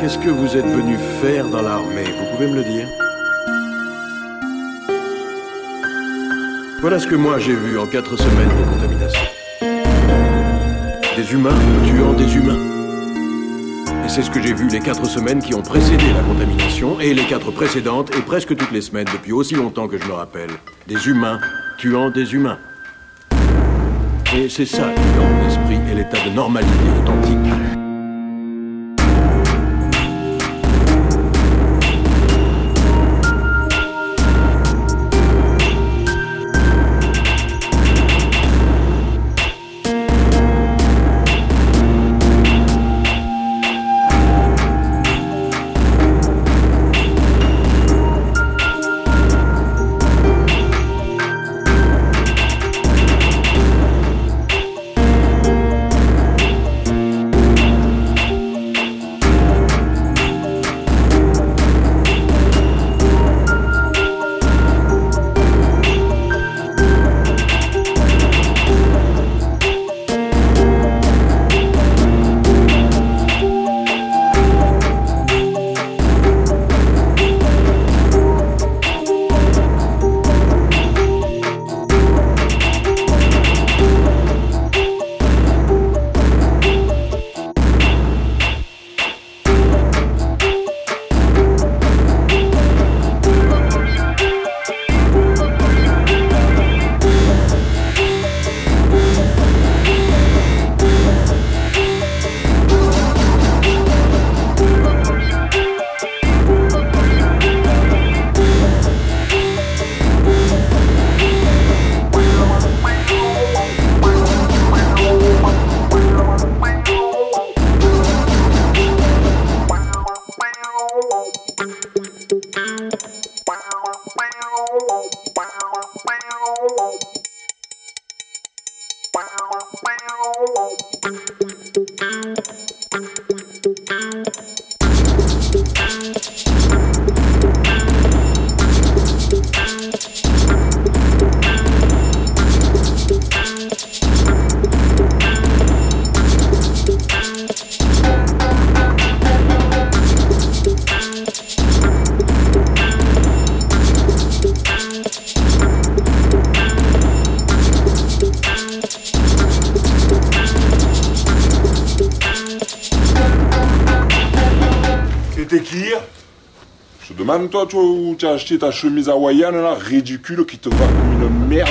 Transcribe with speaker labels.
Speaker 1: Qu'est-ce que vous êtes venu faire dans l'armée? Vous pouvez me le dire? Voilà ce que moi j'ai vu en quatre semaines de contamination. Des humains tuant des humains. Et c'est ce que j'ai vu les quatre semaines qui ont précédé la contamination et les quatre précédentes et presque toutes les semaines depuis aussi longtemps que je me rappelle. Des humains tuant des humains. Et c'est ça qui, dans mon esprit, est l'état de normalité authentique.
Speaker 2: C'était qui Je te demande, toi, toi, où tu as acheté ta chemise hawaïenne, là, ridicule, qui te va comme une merde.